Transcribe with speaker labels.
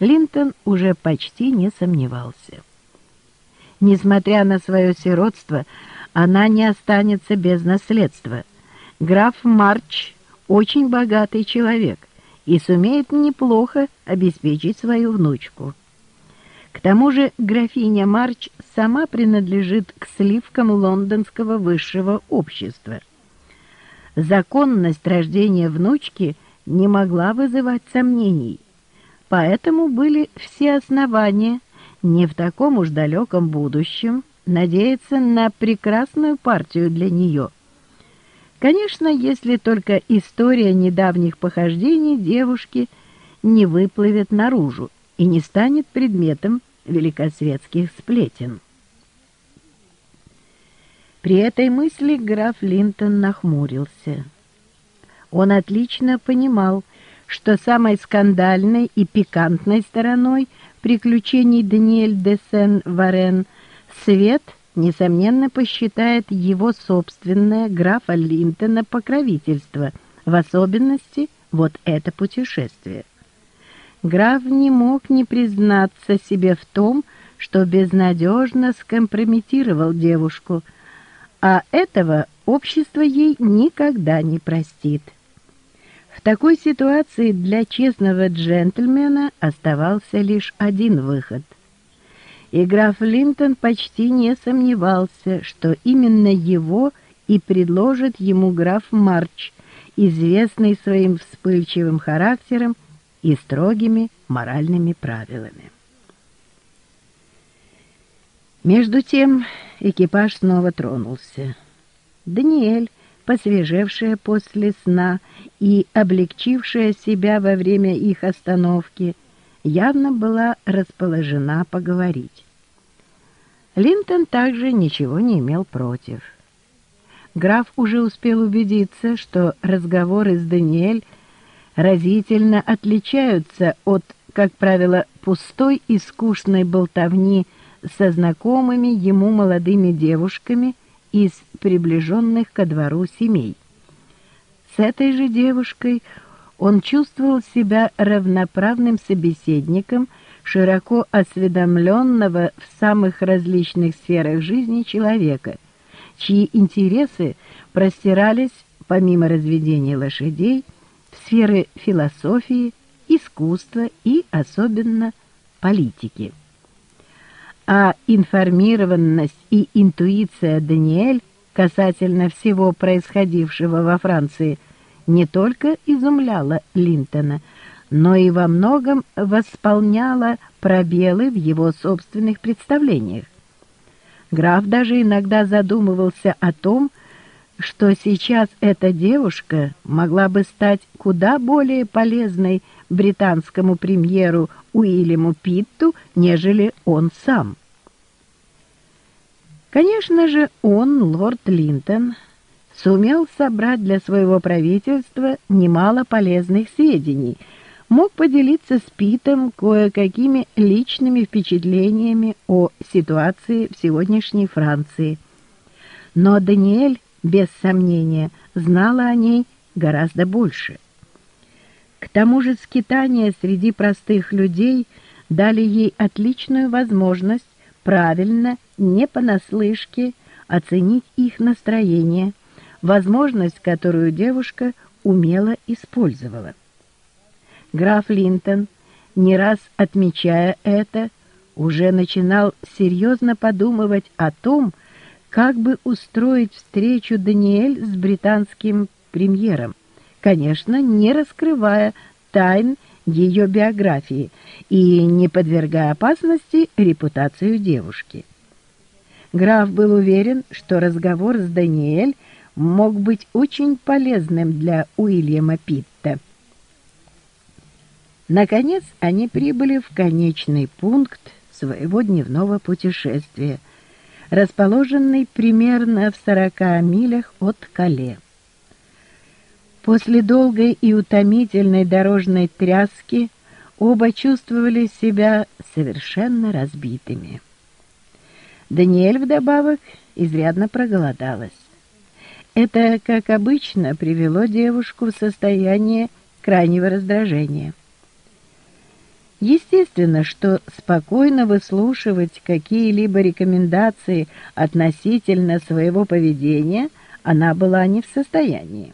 Speaker 1: Линтон уже почти не сомневался. Несмотря на свое сиротство, она не останется без наследства. Граф Марч очень богатый человек и сумеет неплохо обеспечить свою внучку. К тому же графиня Марч сама принадлежит к сливкам лондонского высшего общества. Законность рождения внучки не могла вызывать сомнений, поэтому были все основания не в таком уж далеком будущем надеяться на прекрасную партию для нее. Конечно, если только история недавних похождений девушки не выплывет наружу и не станет предметом великосветских сплетен. При этой мысли граф Линтон нахмурился. Он отлично понимал, что самой скандальной и пикантной стороной приключений Даниэль де Сен-Варен свет, несомненно, посчитает его собственное графа Линтона покровительство, в особенности вот это путешествие. Граф не мог не признаться себе в том, что безнадежно скомпрометировал девушку, а этого общество ей никогда не простит. В такой ситуации для честного джентльмена оставался лишь один выход. И граф Линтон почти не сомневался, что именно его и предложит ему граф Марч, известный своим вспыльчивым характером и строгими моральными правилами. Между тем экипаж снова тронулся. Даниэль, посвежевшая после сна и облегчившая себя во время их остановки, явно была расположена поговорить. Линтон также ничего не имел против. Граф уже успел убедиться, что разговоры с Даниэль разительно отличаются от, как правило, пустой и скучной болтовни со знакомыми ему молодыми девушками – из приближенных ко двору семей. С этой же девушкой он чувствовал себя равноправным собеседником, широко осведомленного в самых различных сферах жизни человека, чьи интересы простирались, помимо разведения лошадей, в сферы философии, искусства и особенно политики а информированность и интуиция Даниэль касательно всего происходившего во Франции не только изумляла Линтона, но и во многом восполняла пробелы в его собственных представлениях. Граф даже иногда задумывался о том, что сейчас эта девушка могла бы стать куда более полезной британскому премьеру Уильяму Питту, нежели он сам. Конечно же, он, лорд Линтон, сумел собрать для своего правительства немало полезных сведений, мог поделиться с Питом кое-какими личными впечатлениями о ситуации в сегодняшней Франции. Но Даниэль, без сомнения, знала о ней гораздо больше – к тому же скитания среди простых людей дали ей отличную возможность правильно, не понаслышке, оценить их настроение, возможность, которую девушка умело использовала. Граф Линтон, не раз отмечая это, уже начинал серьезно подумывать о том, как бы устроить встречу Даниэль с британским премьером, конечно, не раскрывая тайн ее биографии и не подвергая опасности репутацию девушки. Граф был уверен, что разговор с Даниэль мог быть очень полезным для Уильяма Питта. Наконец они прибыли в конечный пункт своего дневного путешествия, расположенный примерно в сорока милях от Кале. После долгой и утомительной дорожной тряски оба чувствовали себя совершенно разбитыми. Даниэль вдобавок изрядно проголодалась. Это, как обычно, привело девушку в состояние крайнего раздражения. Естественно, что спокойно выслушивать какие-либо рекомендации относительно своего поведения она была не в состоянии.